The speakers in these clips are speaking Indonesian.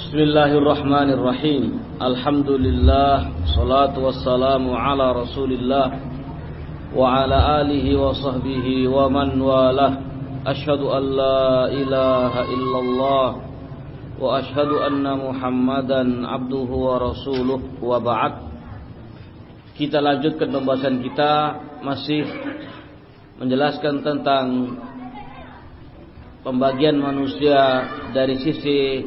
Bismillahirrahmanirrahim. Alhamdulillah Salatu wassalamu ala rasulillah Wa ala alihi wa sahbihi wa man walah. Ashadu an la ilaha illallah Wa ashadu anna muhammadan abduhu wa rasuluh Wa ba'd. Kita lanjutkan pembahasan kita. Masih menjelaskan tentang Pembagian manusia dari sisi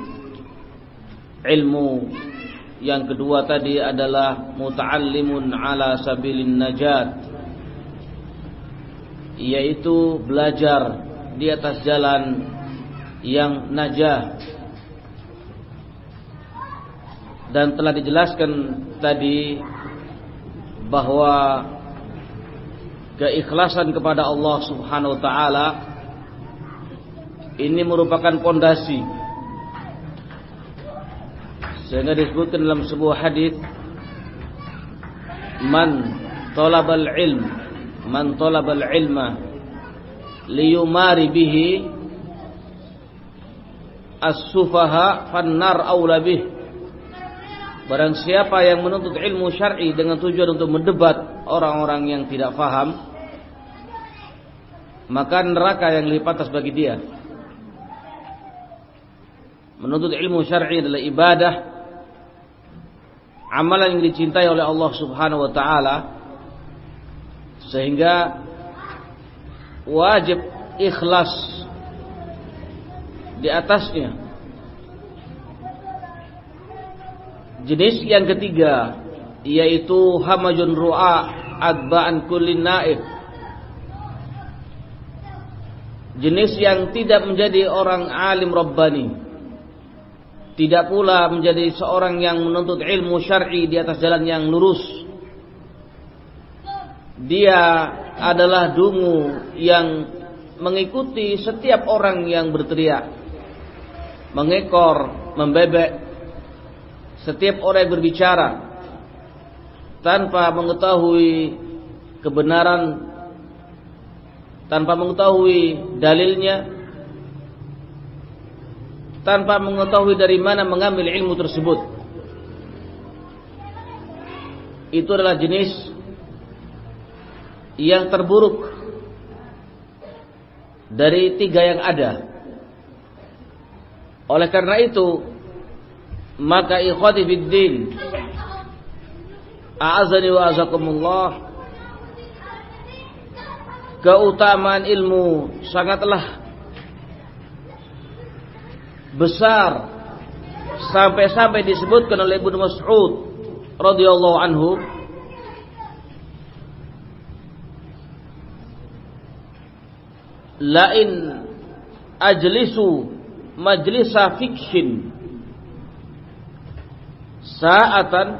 ilmu. Yang kedua tadi adalah muta'allimun ala sabilin najat. Yaitu belajar di atas jalan yang najah. Dan telah dijelaskan tadi bahwa keikhlasan kepada Allah Subhanahu wa taala ini merupakan pondasi sehingga disebutkan dalam sebuah hadis man talabal ilm man talabal ilma liyumari bihi as-sufaha fannar aula bih Barang siapa yang menuntut ilmu syar'i dengan tujuan untuk mendebat orang-orang yang tidak faham maka neraka yang lebih pantas bagi dia. Menuntut ilmu syar'i adalah ibadah amalan yang dicintai oleh Allah Subhanahu wa taala sehingga wajib ikhlas di atasnya. Jenis yang ketiga yaitu hamajun ru'a adba'an kullin naib. Jenis yang tidak menjadi orang alim rabbani tidak pula menjadi seorang yang menuntut ilmu syar'i di atas jalan yang lurus. Dia adalah dungu yang mengikuti setiap orang yang berteriak, mengekor, membebek setiap orang yang berbicara tanpa mengetahui kebenaran, tanpa mengetahui dalilnya, tanpa mengetahui dari mana mengambil ilmu tersebut. Itu adalah jenis yang terburuk dari tiga yang ada. Oleh karena itu, maka ikhwati fiddin, a'azani wa azakumullah, keutamaan ilmu sangatlah besar sampai-sampai disebutkan oleh Ibnu Mas'ud radhiyallahu anhu lain ajlisu majlisa fikshin sa'atan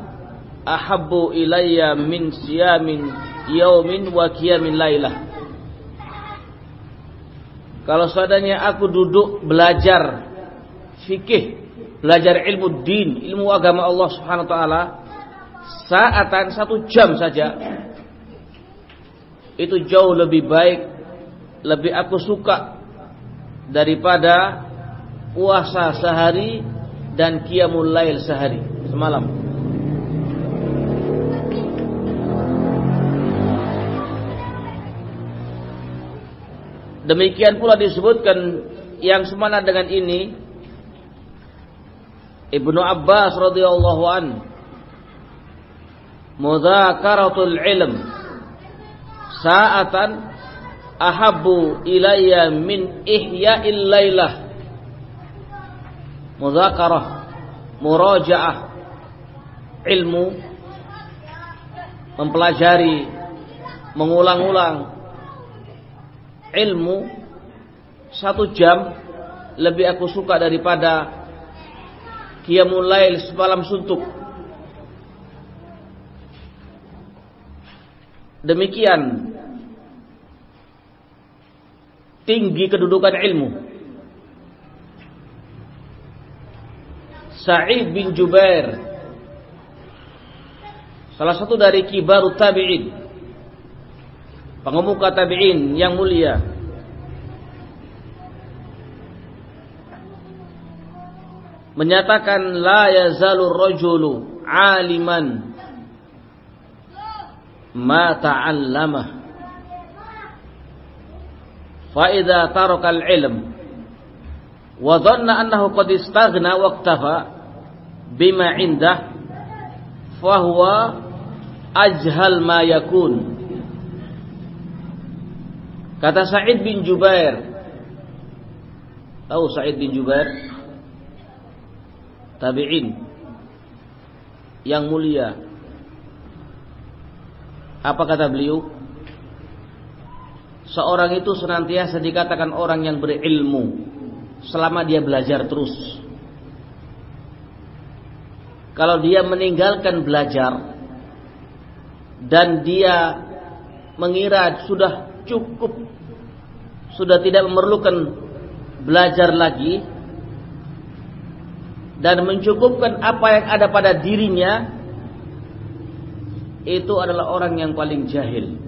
ahabbu ilayya min siyamin yaumin wa qiyamin lailah kalau seadanya aku duduk belajar fikih, belajar ilmu din, ilmu agama Allah Subhanahu wa taala saatan satu jam saja itu jauh lebih baik, lebih aku suka daripada puasa sehari dan qiyamul lail sehari semalam. Demikian pula disebutkan yang semana dengan ini Ibnu Abbas radhiyallahu an. Mudzakaratul ilm. Sa'atan ahabbu ilayya min ihya'il lailah Mudzakarah murajaah. Ilmu. Mempelajari mengulang-ulang. Ilmu. Satu jam lebih aku suka daripada Qiyamul Lail semalam suntuk. Demikian tinggi kedudukan ilmu. Sa'id bin Jubair salah satu dari kibar tabi'in pengemuka tabi'in yang mulia menyatakan la yazalu rajulu aliman ma ta'allama fa idza taraka al-ilm wa dhanna annahu qad istaghna wa iktafa bima indah fa huwa ajhal ma yakun. Kata Sa'id bin Jubair tahu Sa'id bin Jubair tabi'in. Yang mulia. Apa kata beliau? Seorang itu senantiasa dikatakan orang yang berilmu selama dia belajar terus. Kalau dia meninggalkan belajar dan dia mengira sudah cukup sudah tidak memerlukan belajar lagi dan mencukupkan apa yang ada pada dirinya itu adalah orang yang paling jahil.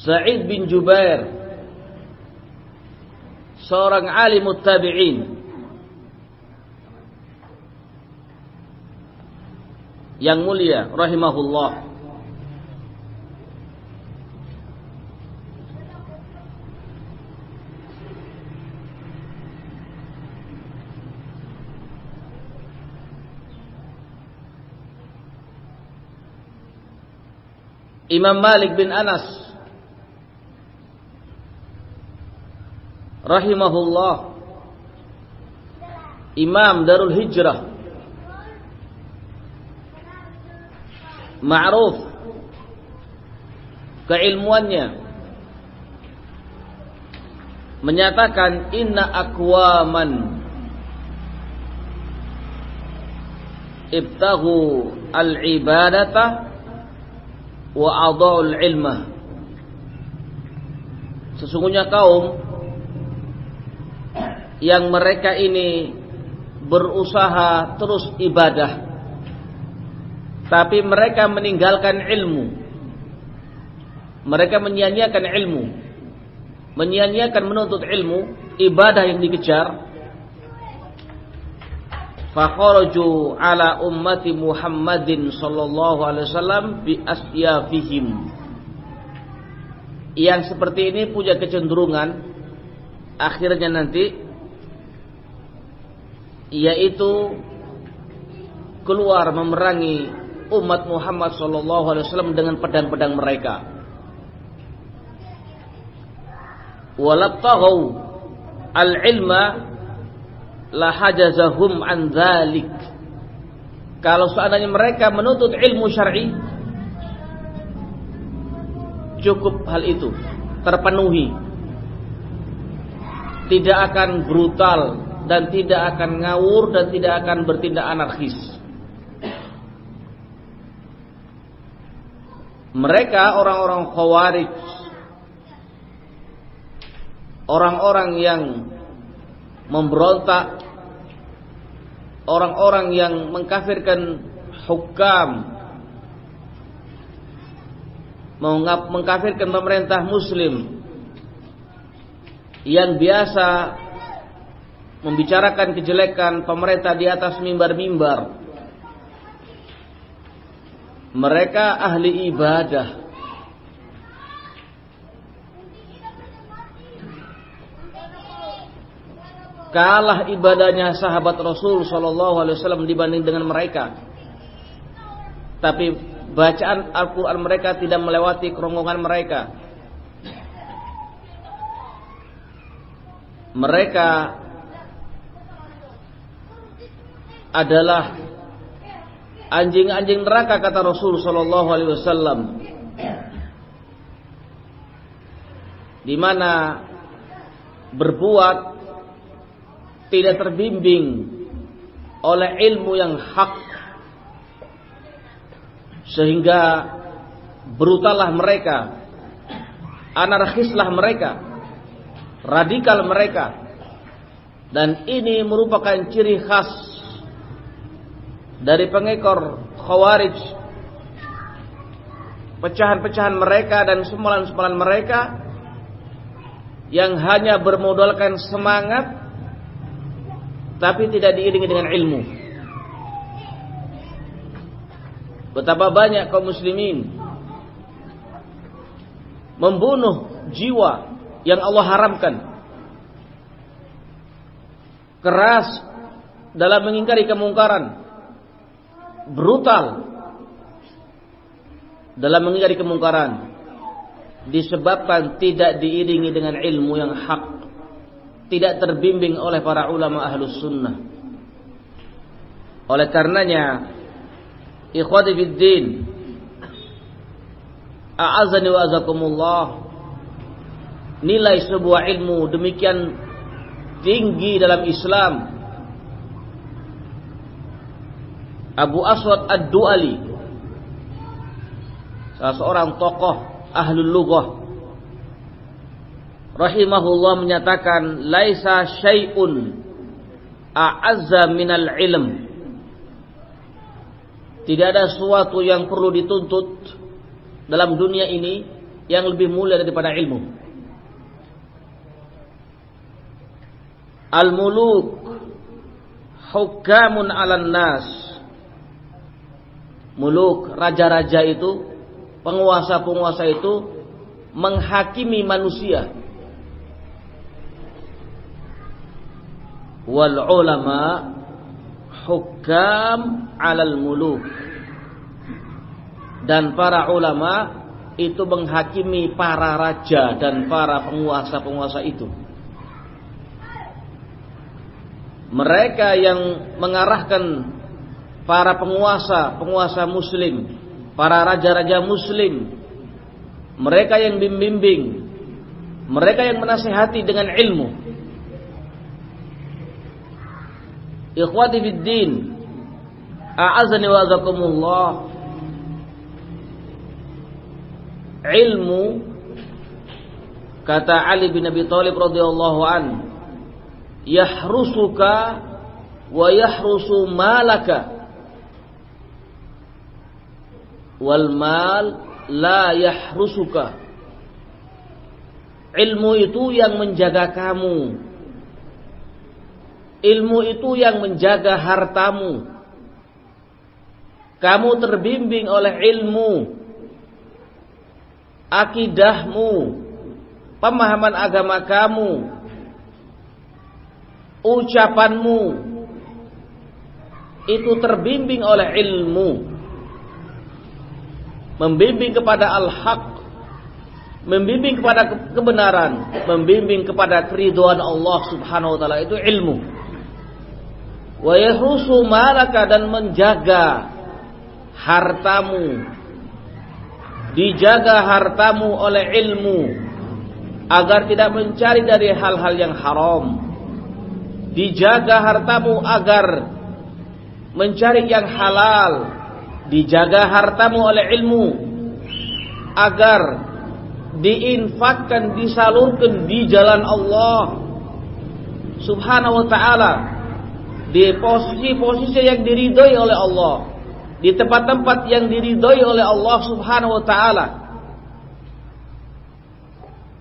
Sa'id bin Jubair seorang alim tabi'in. Yang mulia rahimahullah Imam Malik bin Anas. Rahimahullah. Imam Darul Hijrah. Ma'ruf. Keilmuannya. Menyatakan inna aqwaman ibtaghu al-ibadata wa adha'ul ilmah sesungguhnya kaum yang mereka ini berusaha terus ibadah tapi mereka meninggalkan ilmu. Mereka menyia-nyiakan ilmu menyia-nyiakan menuntut ilmu ibadah yang dikejar fakharaju ala ummati Muhammadin sallallahu alaihi wasallam bi asyafihim yang seperti ini punya kecenderungan akhirnya nanti yaitu keluar memerangi umat Muhammad sallallahu alaihi wasallam dengan pedang-pedang mereka. Walabtaghu al-ilma la hajazahum an dzalik. Kalau seandainya mereka menuntut ilmu syar'i cukup hal itu terpenuhi tidak akan brutal dan tidak akan ngawur dan tidak akan bertindak anarkis. Mereka orang-orang khawarij Orang-orang yang memberontak Orang-orang yang mengkafirkan hukam Mengkafirkan pemerintah muslim Yang biasa membicarakan kejelekan pemerintah di atas mimbar-mimbar. Mereka ahli ibadah. Kalah ibadahnya sahabat Rasul Shallallahu Alaihi Wasallam dibanding dengan mereka. Tapi bacaan Al-Quran mereka tidak melewati kerongkongan mereka. Mereka adalah anjing-anjing neraka kata Rasul sallallahu alaihi wasallam. Di mana berbuat tidak terbimbing oleh ilmu yang hak. Sehingga brutallah mereka anarkislah mereka radikal mereka. Dan ini merupakan ciri khas dari pengekor khawarij. Pecahan-pecahan mereka dan semalan-semalan mereka yang hanya bermodalkan semangat tapi tidak diiringi dengan ilmu. Betapa banyak kaum muslimin membunuh jiwa yang Allah haramkan. Keras dalam mengingkari kemungkaran. Brutal dalam mengingkari kemungkaran disebabkan tidak diiringi dengan ilmu yang hak tidak terbimbing oleh para ulama ahlus sunnah. Oleh karenanya ikhwati fiddin a'azani wa azakumullah nilai sebuah ilmu demikian tinggi dalam Islam. Abu Aswad Ad-Duali salah seorang tokoh ahlul lughah rahimahullah menyatakan laisa syai'un a'azza minal ilm. Tidak ada sesuatu yang perlu dituntut dalam dunia ini yang lebih mulia daripada ilmu. Al-muluk hukamun 'alan nas. Muluk raja-raja itu penguasa-penguasa itu menghakimi manusia. Wal ulama hukam alal muluk. Dan para ulama itu menghakimi para raja dan para penguasa-penguasa itu. Mereka yang mengarahkan para penguasa, penguasa muslim para raja-raja muslim mereka yang membimbing mereka yang menasihati dengan ilmu ikhwati fid din a'azani wa azakumullah ilmu kata Ali bin Abi Thalib radhiyallahu an yahrusuka wa yahrusu malaka wal mal la yahrusuka. Ilmu itu yang menjaga kamu. Ilmu itu yang menjaga hartamu. Kamu terbimbing oleh ilmu. Akidahmu. Pemahaman agama kamu. Ucapanmu. Itu terbimbing oleh ilmu membimbing kepada al-haq, membimbing kepada kebenaran, membimbing kepada keriduan Allah Subhanahu wa taala itu ilmu. Wa yahrusu dan menjaga hartamu. Dijaga hartamu oleh ilmu agar tidak mencari dari hal-hal yang haram. Dijaga hartamu agar mencari yang halal dijaga hartamu oleh ilmu agar diinfakkan disalurkan di jalan Allah subhanahu wa ta'ala di posisi-posisi yang diridhoi oleh Allah di tempat-tempat yang diridhoi oleh Allah subhanahu wa ta'ala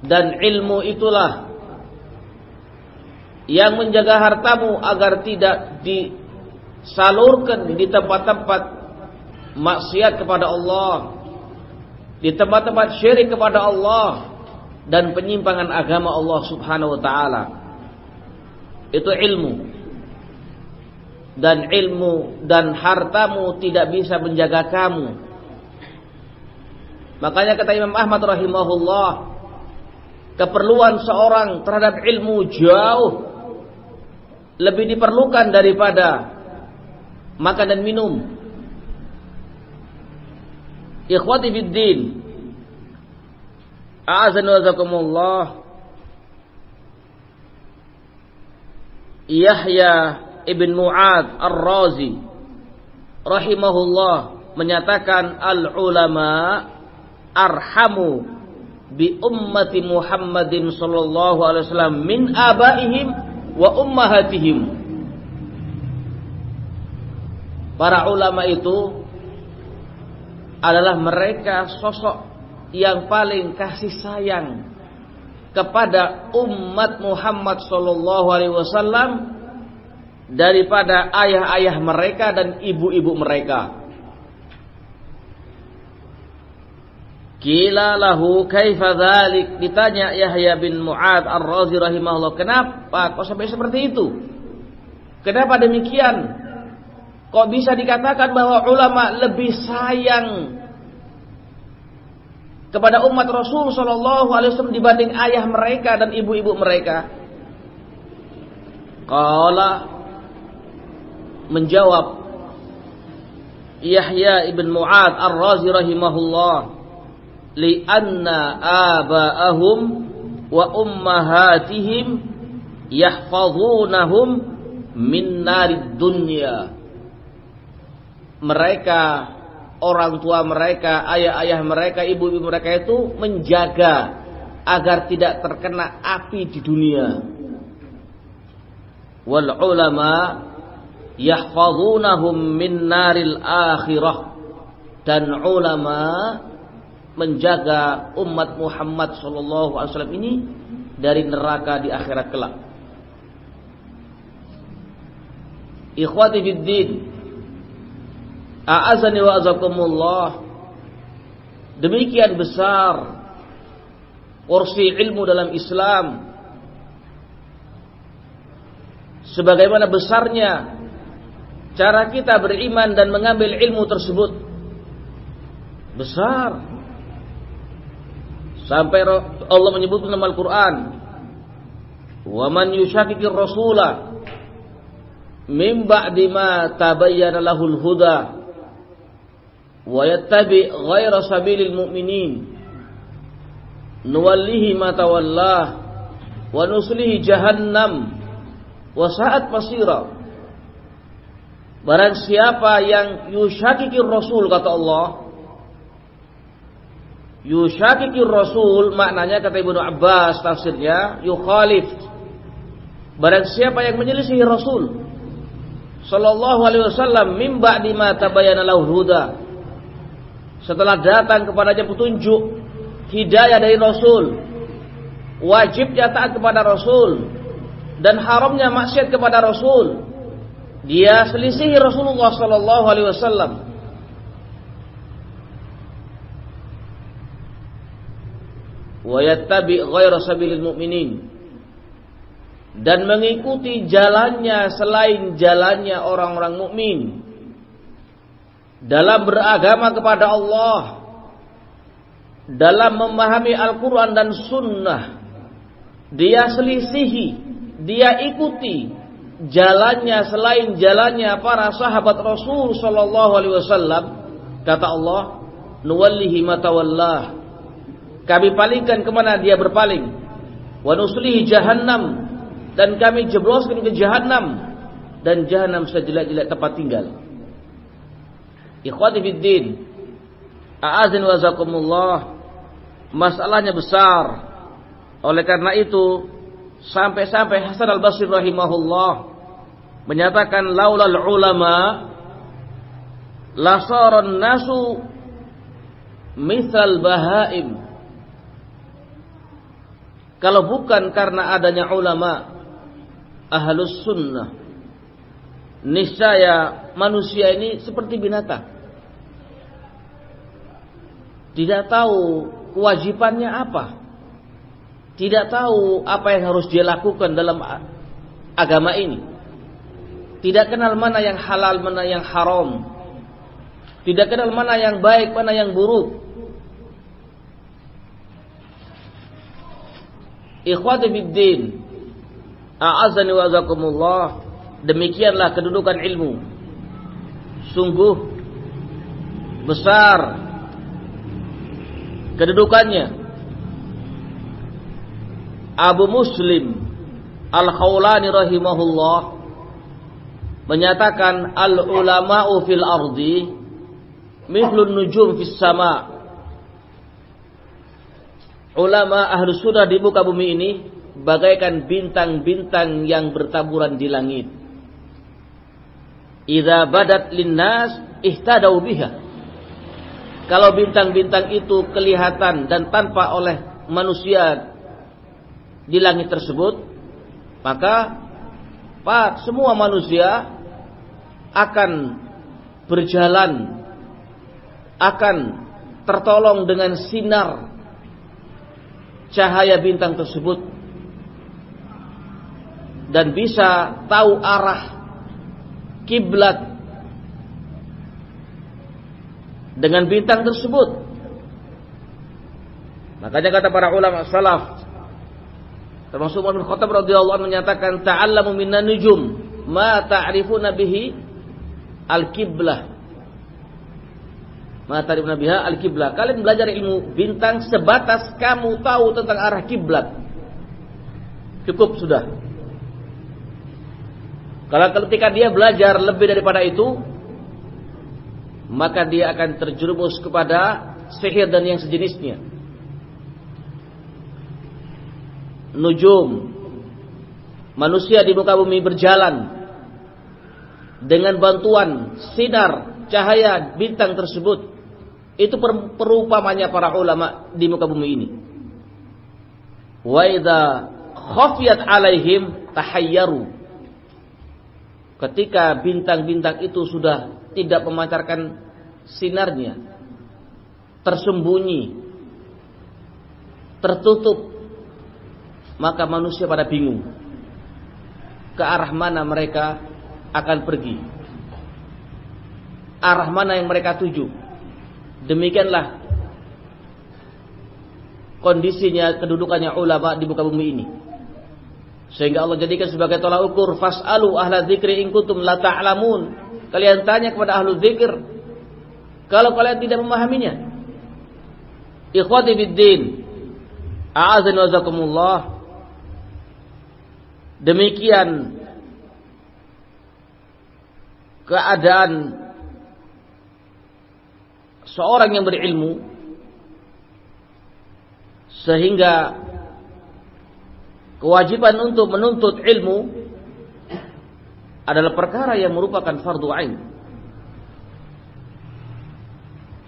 dan ilmu itulah yang menjaga hartamu agar tidak disalurkan di tempat-tempat maksiat kepada Allah, di tempat-tempat syirik kepada Allah dan penyimpangan agama Allah Subhanahu wa taala. Itu ilmu. Dan ilmu dan hartamu tidak bisa menjaga kamu. Makanya kata Imam Ahmad rahimahullah, keperluan seorang terhadap ilmu jauh lebih diperlukan daripada makan dan minum. Ikhwati fid din. A'azan. Yahya ibn Mu'ad Ar-Razi rahimahullah menyatakan al-ulama arhamu bi ummati Muhammadin sallallahu alaihi wasallam min abaihim wa ummahatihim. Para ulama itu adalah mereka sosok yang paling kasih sayang kepada umat Muhammad sallallahu alaihi wasallam daripada ayah-ayah mereka dan ibu-ibu mereka. Kila lahu kaifa dzalik? Ditanya Yahya bin Mu'ad Ar-Razi rahimahullah, "Kenapa kok sampai seperti itu? Kenapa demikian? Kok bisa dikatakan bahwa ulama lebih sayang kepada umat Rasul sallallahu alaihi wasallam dibanding ayah mereka dan ibu-ibu mereka?" Qala menjawab Yahya ibn Mu'ad Ar-Razi rahimahullah li'anna aba'ahum wa ummahatihim yahfazunahum min narid dunya. Mereka orang tua mereka ayah-ayah mereka ibu-ibu mereka itu menjaga agar tidak terkena api di dunia. Wal ulama yahfazunahum min naril akhirah dan ulama menjaga umat Muhammad sallallahu alaihi wasallam ini dari neraka di akhirat kelak. Ikhwati fid din. A'azani wa azakumullah. Demikian besar porsi ilmu dalam Islam. Sebagaimana besarnya cara kita beriman dan mengambil ilmu tersebut besar. Sampai Allah menyebutkan dalam Al-Qur'an wa man yushaqiqir rasula min ba'di ma tabayyana lahul huda wa yattabi ghaira sabilil mu'minin nuwallihi ma tawallah wa nuslihi jahannam wa sa'at masira. Barang siapa yang yusyakikir Rasul kata Allah Yushakikir Rasul maknanya kata Ibnu Abbas tafsirnya yukhalif. Barang siapa yang menyelisihi Rasul sallallahu alaihi wasallam mim ba'di ma tabayyana lahu huda. Setelah datang kepadanya petunjuk hidayah dari Rasul, wajibnya taat kepada Rasul dan haramnya maksiat kepada Rasul. Dia selisihi Rasulullah sallallahu alaihi wasallam. Wa yattabi sabilil mu'minin. Dan mengikuti jalannya selain jalannya orang-orang mukmin. Dalam beragama kepada Allah. Dalam memahami Al-Quran dan Sunnah. Dia selisihi dia ikuti jalannya selain jalannya para sahabat Rasul sallallahu alaihi wasallam kata Allah nuwallihi matawallah kami palingkan ke mana dia berpaling. Wa nuslihi jahannam dan kami jebloskan ke jahannam dan jahannam sejelek-jelek tempat tinggal. Ikhwati fid din. A'azin wa. Masalahnya besar. Oleh karena itu sampai-sampai Hasan al-Basri rahimahullah menyatakan laulal ulama lasaran nasu misal bahaim kalau bukan karena adanya ulama ahlus sunnah, niscaya manusia ini seperti binatang. Tidak tahu kewajibannya apa. Tidak tahu apa yang harus dia lakukan dalam agama ini. Tidak kenal mana yang halal, mana yang haram. Tidak kenal mana yang baik, mana yang buruk. Ikhwati fiddin. A'azani wa azakumullah. Demikianlah kedudukan ilmu. Sungguh besar kedudukannya. Abu Muslim Al-Khawlani rahimahullah menyatakan al-ulama'u fil ardi mithlun nujum fis sama' ulama ahlu sunnah di muka bumi ini bagaikan bintang-bintang yang bertaburan di langit. Idza badat linnas ihtadau biha. Kalau bintang-bintang itu kelihatan dan tanpa oleh manusia di langit tersebut, maka Pak, semua manusia akan berjalan akan tertolong dengan sinar cahaya bintang tersebut dan bisa tahu arah kiblat dengan bintang tersebut. Makanya kata para ulama salaf termasuk Umar bin Khattab radhiyallahu anhu menyatakan ta'allamu minna nujum ma ta'rifuna bihi al-qiblah. Ma ta'rifuna biha al-qiblah. Kalian belajar ilmu bintang sebatas kamu tahu tentang arah kiblat. Cukup sudah. Kalau ketika dia belajar lebih daripada itu, maka dia akan terjerumus kepada sihir dan yang sejenisnya. Nujum manusia di muka bumi berjalan dengan bantuan sinar cahaya bintang tersebut itu perumpamannya para ulama di muka bumi ini. Wa idza khafiyat alaihim tahayyaru. Ketika bintang-bintang itu sudah tidak memancarkan sinarnya, tersembunyi, tertutup, maka manusia pada bingung ke arah mana mereka akan pergi. Arah mana yang mereka tuju. Demikianlah kondisinya kedudukannya ulama di muka bumi ini. Sehingga Allah jadikan sebagai tolak ukur fas'alu ahla dzikri in kuntum la ta'lamun. Kalian tanya kepada ahlu zikir. Kalau kalian tidak memahaminya. Ikhwati biddin. A'azan wa. Demikian keadaan seorang yang berilmu sehingga kewajiban untuk menuntut ilmu adalah perkara yang merupakan fardu ain.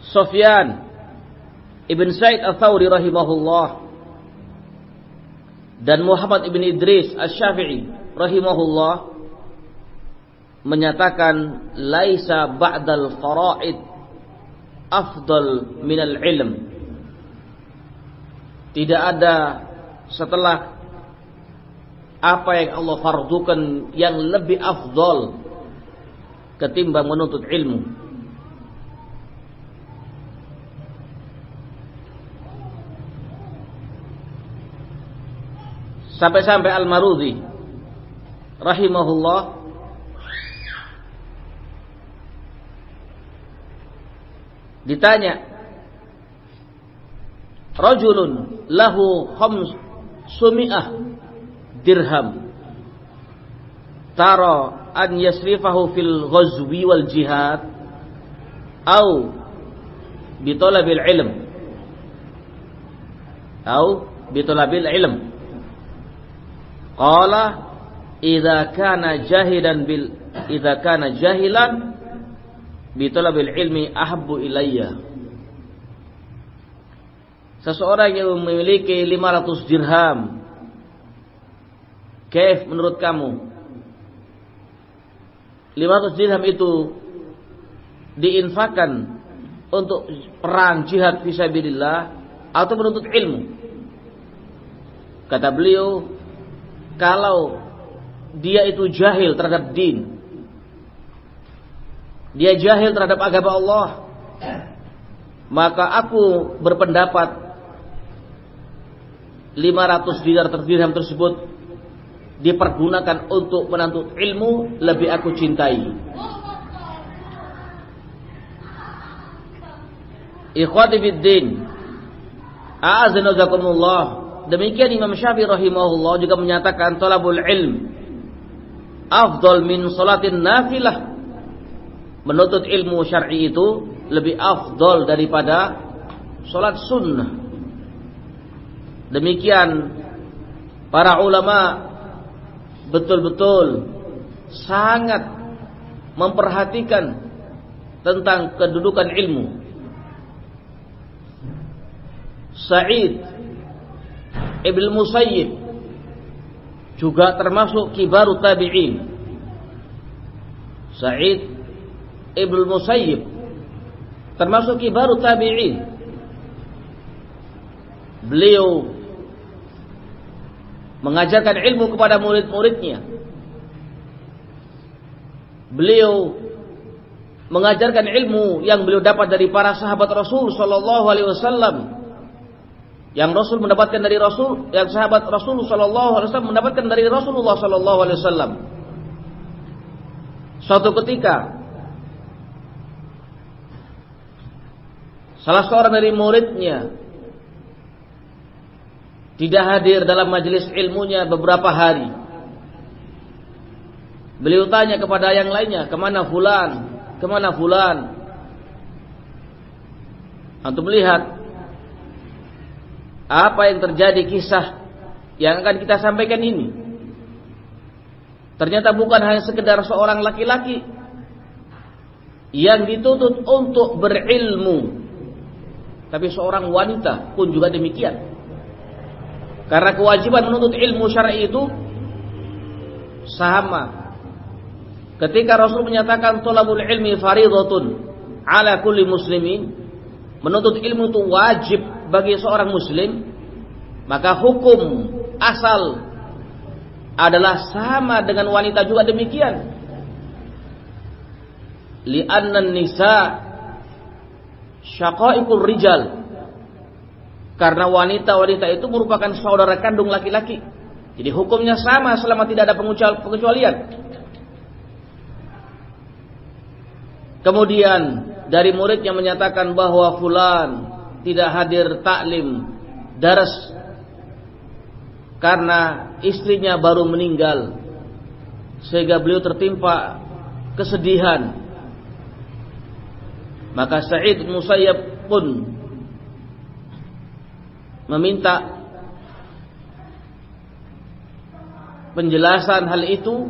Sufyan Ibn Said Al-Thawri rahimahullah dan Muhammad Ibn Idris Al-Syafi'i rahimahullah menyatakan laisa ba'dal faraid afdal minal ilm. Tidak ada setelah apa yang Allah fardukan yang lebih afdol ketimbang menuntut ilmu. Sampai-sampai Al-Marudhi rahimahullah ditanya rajulun lahu sumi'ah dirham tara an yasrifahu fil ghazwi wal jihad au bi talabil ilm? Au bi talabil ilm. Qala idza kana jahidan bil idza kana jahilan bi talabil ilmi ahabbu ilayya seseorang yang memiliki 500 dirham Kaif menurut kamu? 500 dirham itu diinfakkan untuk perang jihad fisabilillah atau menuntut ilmu? Kata beliau, kalau dia itu jahil terhadap din, dia jahil terhadap agama Allah, maka aku berpendapat 500 dinar dirham tersebut dipergunakan untuk menuntut ilmu lebih aku cintai. Ikhwati fiddin. A'azanazakumullah. Demikian Imam Syafi'i rahimahullah juga menyatakan talabul ilm afdal min salatin nafilah. Menuntut ilmu syar'i itu lebih afdal daripada salat sunnah. Demikian para ulama betul-betul sangat memperhatikan tentang kedudukan ilmu. Sa'id Ibn Musayyib juga termasuk kibaru tabi'in Sa'id Ibn Musayyib. Termasuk kibaru tabi'in. Beliau mengajarkan ilmu kepada murid-muridnya. Beliau mengajarkan ilmu yang beliau dapat dari para sahabat Rasul sallallahu alaihi wasallam. Yang Rasul mendapatkan dari Rasul, yang sahabat Rasul sallallahu alaihi wasallam mendapatkan dari Rasulullah sallallahu alaihi wasallam. Suatu ketika salah seorang dari muridnya tidak hadir dalam majelis ilmunya beberapa hari. Beliau tanya kepada yang lainnya, ke mana fulan? Ke mana fulan? Untuk melihat apa yang terjadi kisah yang akan kita sampaikan ini. Ternyata bukan hanya sekedar seorang laki-laki yang dituntut untuk berilmu. Tapi seorang wanita pun juga demikian. Karena kewajiban menuntut ilmu syar'i itu sama. Ketika Rasul menyatakan tolabul ilmi faridatun ala kulli muslimin, menuntut ilmu itu wajib bagi seorang muslim maka hukum asal adalah sama dengan wanita juga demikian li'anna nisa syaqaiqur rijal. Karena wanita-wanita itu merupakan saudara kandung laki-laki. Jadi hukumnya sama selama tidak ada pengecualian. Kemudian dari murid yang menyatakan bahwa fulan tidak hadir taklim daras karena istrinya baru meninggal sehingga beliau tertimpa kesedihan maka Sa'id Musayyab pun meminta penjelasan hal itu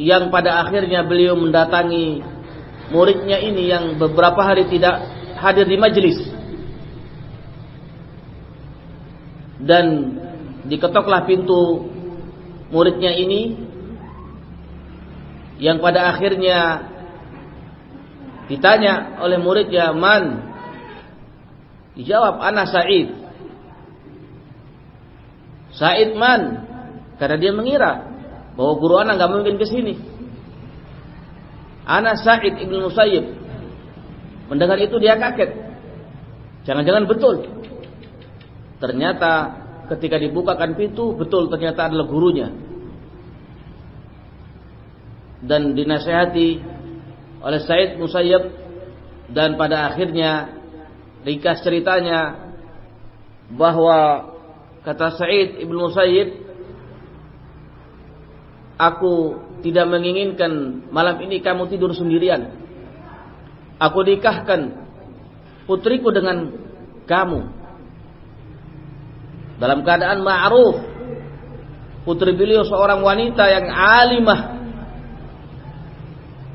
yang pada akhirnya beliau mendatangi muridnya ini yang beberapa hari tidak hadir di majelis dan diketoklah pintu muridnya ini yang pada akhirnya ditanya oleh muridnya man dijawab anak Said Said man karena dia mengira bahwa guru anak nggak mungkin ke sini Anas Sa'id ibn Musayyib mendengar itu dia kaget. Jangan-jangan betul. Ternyata ketika dibukakan pintu betul ternyata adalah gurunya. Dan dinasehati oleh Said Musayyib dan pada akhirnya ringkas ceritanya bahwa kata Said ibn Musayyib aku tidak menginginkan malam ini kamu tidur sendirian. Aku nikahkan putriku dengan kamu. Dalam keadaan ma'ruf. Putri beliau seorang wanita yang alimah.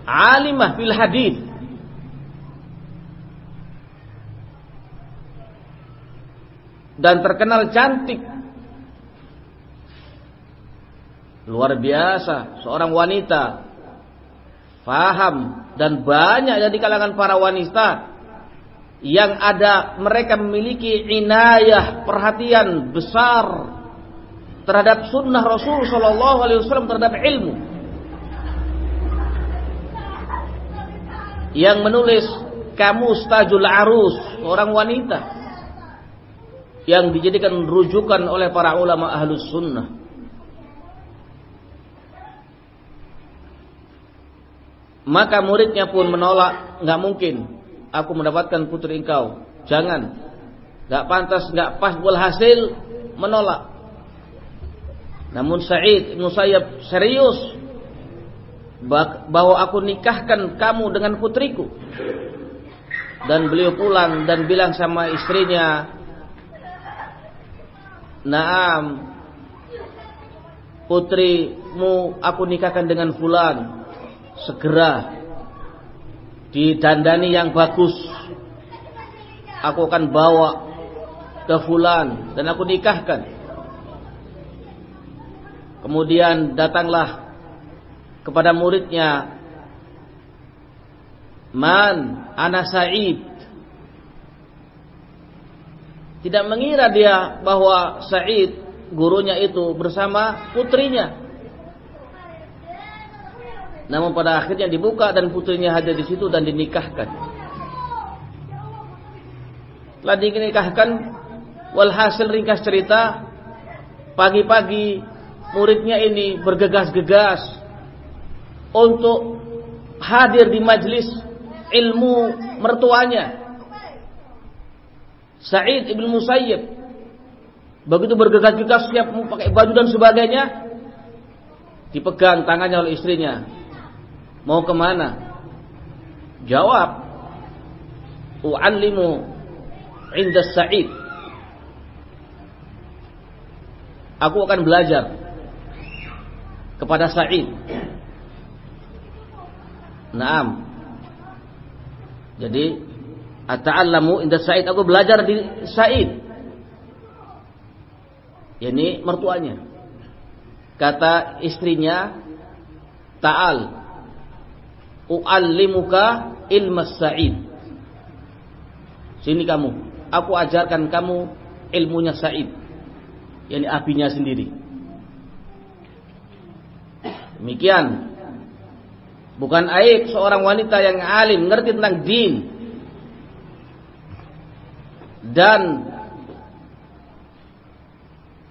Alimah fil hadith. Dan terkenal cantik. Luar biasa, seorang wanita. Faham dan banyak dari kalangan para wanita yang ada mereka memiliki inayah perhatian besar terhadap sunnah Rasul Shallallahu Alaihi Wasallam terhadap ilmu yang menulis kamu stajul arus orang wanita yang dijadikan rujukan oleh para ulama ahlus sunnah Maka muridnya pun menolak, nggak mungkin aku mendapatkan putri engkau. Jangan. Nggak pantas, nggak pas hasil menolak. Namun Sa'id Ibn serius bahwa aku nikahkan kamu dengan putriku. Dan beliau pulang dan bilang sama istrinya, Naam, putrimu aku nikahkan dengan fulan. Segera didandani yang bagus. Aku akan bawa ke fulan dan aku nikahkan. Kemudian datanglah kepada muridnya. Man ana Sa'id. Tidak mengira dia bahwa Sa'id gurunya itu bersama putrinya. Namun pada akhirnya dibuka dan putrinya hadir di situ dan dinikahkan. Telah dinikahkan Walhasil ringkas cerita Pagi-pagi muridnya ini bergegas-gegas Untuk hadir di majlis ilmu mertuanya. Sa'id ibn Musayyib. Begitu bergegas-gegas siap pakai baju dan sebagainya dipegang tangannya oleh istrinya. Mau ke mana jawab u'allimu inda Sa'id. Aku akan belajar kepada Sa'id Naam jadi ata'allamu inda Said aku belajar di Said. Ini mertuanya. Kata istrinya, "Ta'al u'allimuka ilmu Said." Sini kamu, aku ajarkan kamu ilmunya Said. Yani apinya sendiri. Demikian Bukan aib seorang wanita yang alim, ngerti tentang din. Dan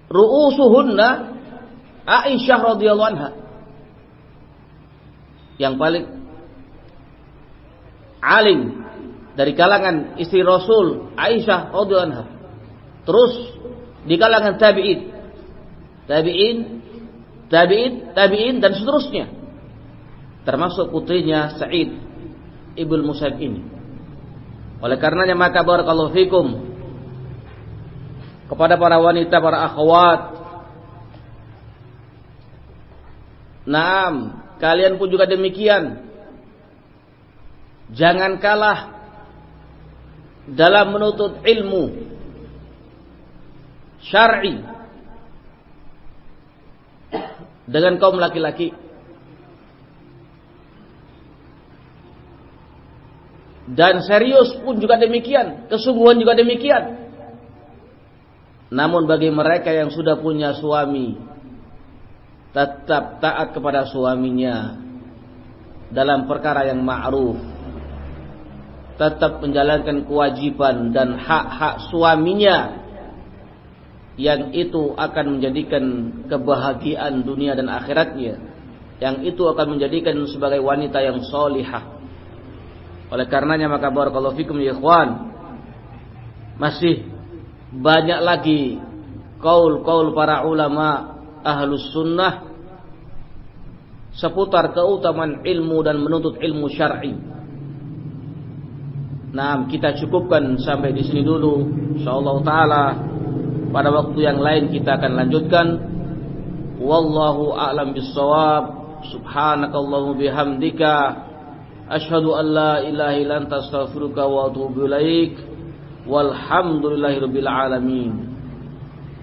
ru'usuhunna Aisyah radhiyallahu anha. Yang paling alim dari kalangan istri Rasul Aisyah radhiyallahu anha. Terus di kalangan tabi'in. Tabi'in, tabi'in, tabi'in dan seterusnya termasuk putrinya Sa'id Ibnu Musaib ini. Oleh karenanya maka barakallahu fikum kepada para wanita, para akhwat. Naam, kalian pun juga demikian. Jangan kalah dalam menuntut ilmu syar'i dengan kaum laki-laki. Dan serius pun juga demikian. Kesungguhan juga demikian. Namun bagi mereka yang sudah punya suami. Tetap taat kepada suaminya. Dalam perkara yang ma'ruf. Tetap menjalankan kewajiban dan hak-hak suaminya. Yang itu akan menjadikan kebahagiaan dunia dan akhiratnya. Yang itu akan menjadikan sebagai wanita yang solihah oleh karenanya maka barakallahu fikum ya ikhwan. Masih banyak lagi kaul-kaul para ulama ahlus sunnah seputar keutamaan ilmu dan menuntut ilmu syar'i. Nah, kita cukupkan sampai di sini dulu. Insyaallah taala pada waktu yang lain kita akan lanjutkan. Wallahu a'lam bissawab. Subhanakallahumma bihamdika Ashhadu an la ilaha illa anta astaghfiruka wa atubu ilaik. Walhamdulillahirabbil alamin.